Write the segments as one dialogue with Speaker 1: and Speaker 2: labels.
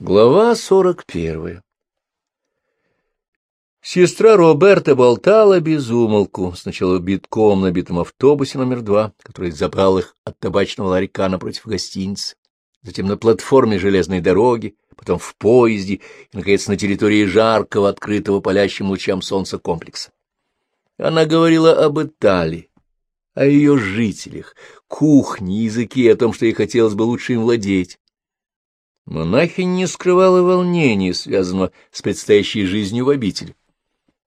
Speaker 1: Глава сорок первая Сестра Роберта болтала без умолку, сначала битком на битом автобусе номер два, который забрал их от табачного ларька напротив гостиницы, затем на платформе железной дороги, потом в поезде и, наконец, на территории жаркого, открытого палящим лучам солнца комплекса. Она говорила об Италии, о ее жителях, кухне, языке, о том, что ей хотелось бы лучше им владеть. Монахинь не скрывала волнения, связанного с предстоящей жизнью в обители.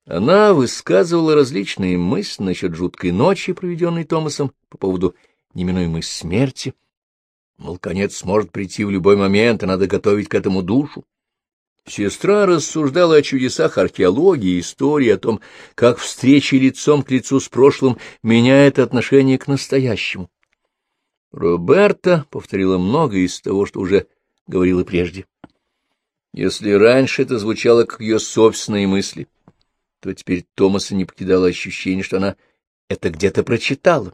Speaker 1: Она высказывала различные мысли насчет жуткой ночи, проведенной Томасом по поводу неминуемой смерти. Мол, конец может прийти в любой момент, и надо готовить к этому душу. Сестра рассуждала о чудесах археологии истории, о том, как встреча лицом к лицу с прошлым меняет отношение к настоящему. Роберта повторила многое из того, что уже говорила прежде. Если раньше это звучало как ее собственные мысли, то теперь Томаса не покидало ощущение, что она это где-то прочитала.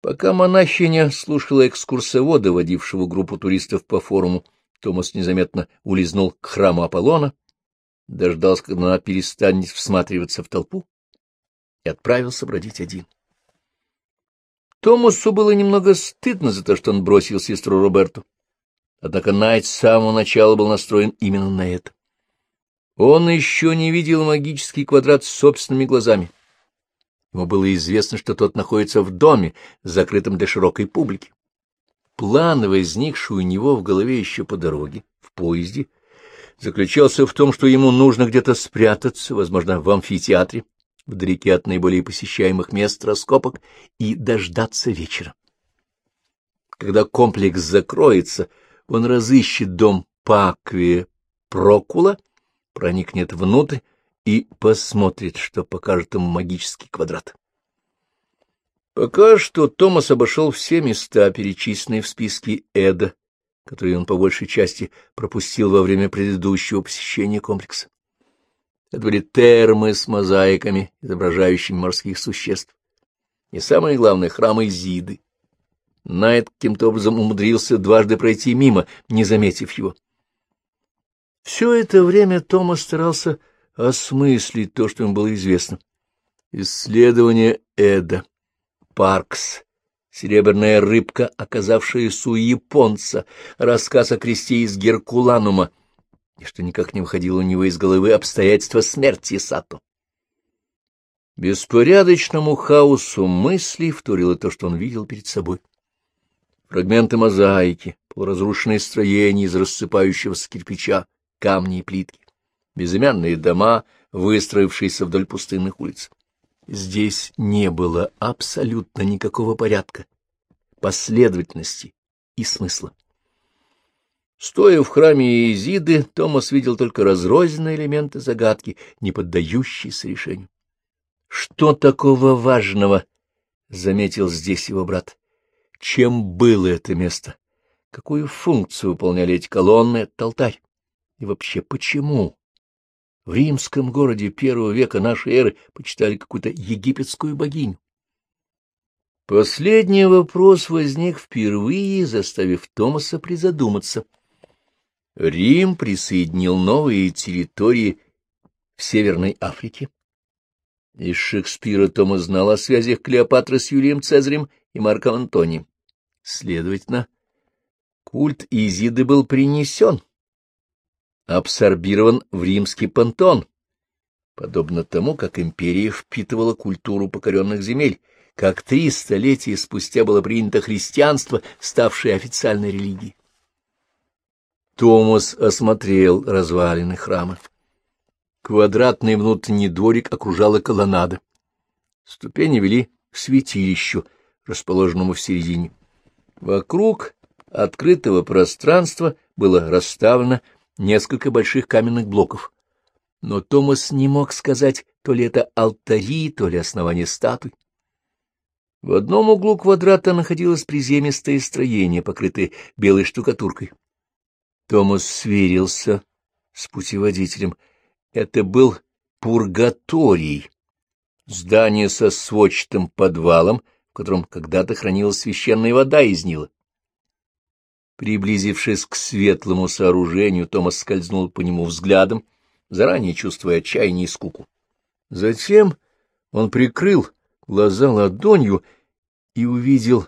Speaker 1: Пока монахиня слушала экскурсовода, водившего группу туристов по форуму, Томас незаметно улизнул к храму Аполлона, дождался, когда она перестанет всматриваться в толпу, и отправился бродить один. Томасу было немного стыдно за то, что он бросил сестру Роберту. Однако Найт с самого начала был настроен именно на это. Он еще не видел магический квадрат собственными глазами. Ему было известно, что тот находится в доме, закрытом для широкой публики. План, возникший у него в голове еще по дороге, в поезде, заключался в том, что ему нужно где-то спрятаться, возможно, в амфитеатре, вдалеке от наиболее посещаемых мест раскопок, и дождаться вечера. Когда комплекс закроется, он разыщет дом Паквия Прокула, проникнет внутрь и посмотрит, что покажет ему магический квадрат. Пока что Томас обошел все места, перечисленные в списке Эда, которые он по большей части пропустил во время предыдущего посещения комплекса. Это были термы с мозаиками, изображающими морских существ. И самое главное — храмы Зиды. Найт каким-то образом умудрился дважды пройти мимо, не заметив его. Все это время Томас старался осмыслить то, что ему было известно. Исследование Эда. Паркс, серебряная рыбка, оказавшаяся у японца, рассказ о кресте из Геркуланума, и что никак не выходило у него из головы обстоятельства смерти Сато. Беспорядочному хаосу мыслей вторило то, что он видел перед собой. Фрагменты мозаики, полуразрушенные строения из рассыпающегося кирпича, камни и плитки, безымянные дома, выстроившиеся вдоль пустынных улиц. Здесь не было абсолютно никакого порядка, последовательности и смысла. Стоя в храме Изиды, Томас видел только разрозненные элементы загадки, не поддающиеся решению. Что такого важного? — заметил здесь его брат. Чем было это место? Какую функцию выполняли эти колонны, этот алтарь? И вообще, почему в римском городе первого века нашей эры почитали какую-то египетскую богиню. Последний вопрос возник впервые, заставив Томаса призадуматься. Рим присоединил новые территории в Северной Африке. Из Шекспира Томас знал о связях Клеопатры с Юлием Цезарем и Марком Антонием. Следовательно, культ Изиды был принесен абсорбирован в римский пантон, подобно тому, как империя впитывала культуру покоренных земель, как три столетия спустя было принято христианство, ставшее официальной религией. Томас осмотрел развалины храма. Квадратный внутренний дворик окружала колоннада. Ступени вели к святилищу, расположенному в середине. Вокруг открытого пространства было расставлено несколько больших каменных блоков. Но Томас не мог сказать, то ли это алтари, то ли основание статуй. В одном углу квадрата находилось приземистое строение, покрытое белой штукатуркой. Томас сверился с путеводителем. Это был пургаторий, здание со сводчатым подвалом, в котором когда-то хранилась священная вода из Нила. Приблизившись к светлому сооружению, Томас скользнул по нему взглядом, заранее чувствуя отчаяние и скуку. Затем он прикрыл глаза ладонью и увидел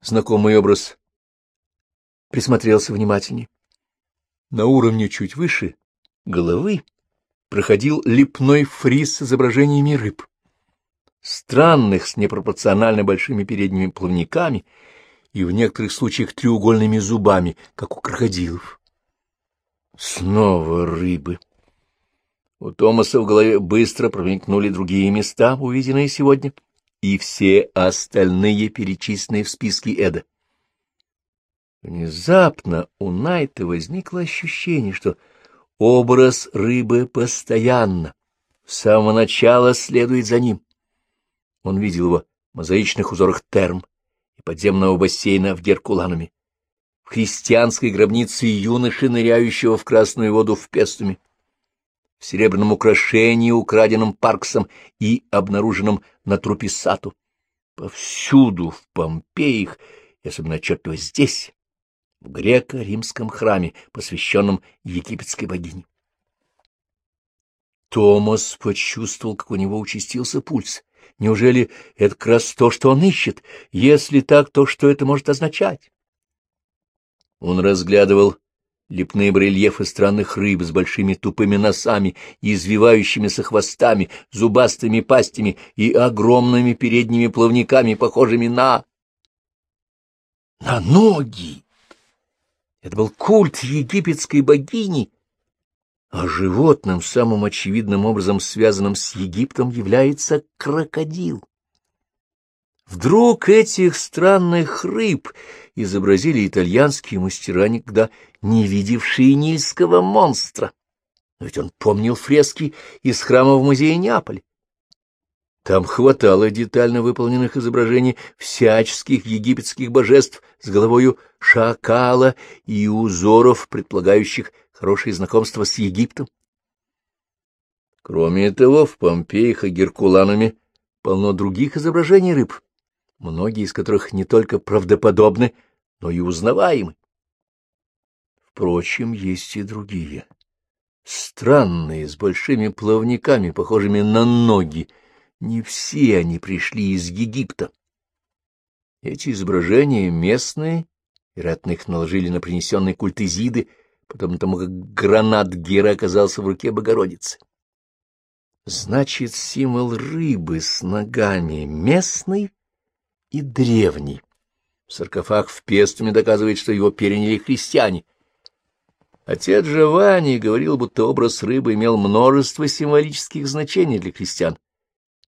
Speaker 1: знакомый образ. Присмотрелся внимательнее. На уровне чуть выше головы проходил лепной фриз с изображениями рыб. Странных, с непропорционально большими передними плавниками и в некоторых случаях треугольными зубами, как у крокодилов. Снова рыбы. У Томаса в голове быстро промелькнули другие места, увиденные сегодня, и все остальные, перечисленные в списке Эда. Внезапно у Найта возникло ощущение, что образ рыбы постоянно, с самого начала следует за ним. Он видел его в мозаичных узорах терм и подземного бассейна в Геркулануме, в христианской гробнице юноши, ныряющего в красную воду в Пестуме, в серебряном украшении, украденном Парксом и обнаруженном на трупе Сату. Повсюду, в Помпеях, и особенно отчетливо здесь, в греко-римском храме, посвященном египетской богине. Томас почувствовал, как у него участился пульс. Неужели это как раз то, что он ищет? Если так, то что это может означать? Он разглядывал лепные барельефы странных рыб с большими тупыми носами, извивающимися хвостами, зубастыми пастями и огромными передними плавниками, похожими на... на ноги! Это был культ египетской богини, а животным, самым очевидным образом связанным с Египтом, является крокодил. Вдруг этих странных рыб изобразили итальянские мастера, никогда не видевшие нильского монстра. Ведь он помнил фрески из храма в музее Неаполя. Там хватало детально выполненных изображений всяческих египетских божеств с головою шакала и узоров, предполагающих хорошее знакомство с Египтом. Кроме того, в Помпеях и Геркуланами полно других изображений рыб, многие из которых не только правдоподобны, но и узнаваемы. Впрочем, есть и другие, странные, с большими плавниками, похожими на ноги, не все они пришли из Египта. Эти изображения местные, вероятно, их наложили на принесенные культ Изиды, потом тому, как гранат Гера оказался в руке Богородицы. Значит, символ рыбы с ногами местный и древний. Саркофаг в Пестуме доказывает, что его переняли христиане. Отец Джованни говорил, будто образ рыбы имел множество символических значений для христиан.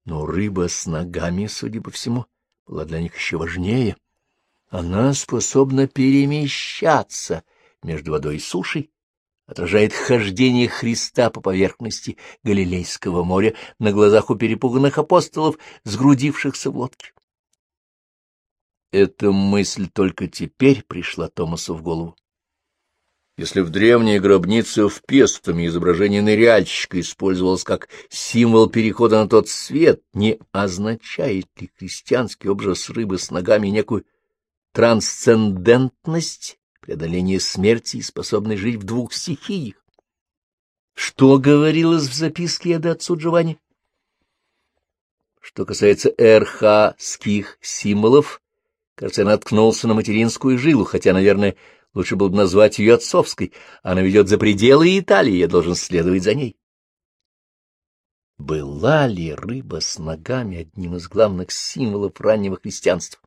Speaker 1: Но рыба с ногами, судя по всему, была для них еще важнее. Она способна перемещаться между водой и сушей, отражает хождение Христа по поверхности Галилейского моря на глазах у перепуганных апостолов, сгрудившихся в лодке. Эта мысль только теперь пришла Томасу в голову. Если в древней гробнице в Пестуме изображение ныряльщика использовалось как символ перехода на тот свет, не означает ли христианский образ рыбы с ногами некую трансцендентность, преодоление смерти и способность жить в двух стихиях? Что говорилось в записке Эда отцу Джованни? Что касается эрхаских символов, кажется, я наткнулся на материнскую жилу, хотя, наверное, Лучше было бы назвать ее отцовской. Она ведет за пределы Италии, я должен следовать за ней. Была ли рыба с ногами одним из главных символов раннего христианства?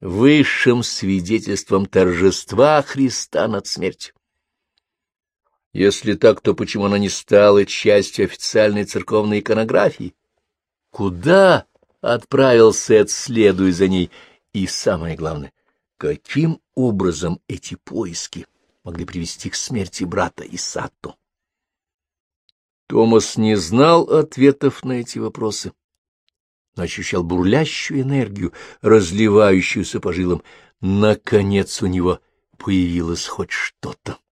Speaker 1: Высшим свидетельством торжества Христа над смертью. Если так, то почему она не стала частью официальной церковной иконографии? Куда отправился Эд, следуя за ней? И самое главное, Каким образом эти поиски могли привести к смерти брата Исатто? Томас не знал ответов на эти вопросы, но ощущал бурлящую энергию, разливающуюся по жилам. Наконец у него появилось хоть что-то.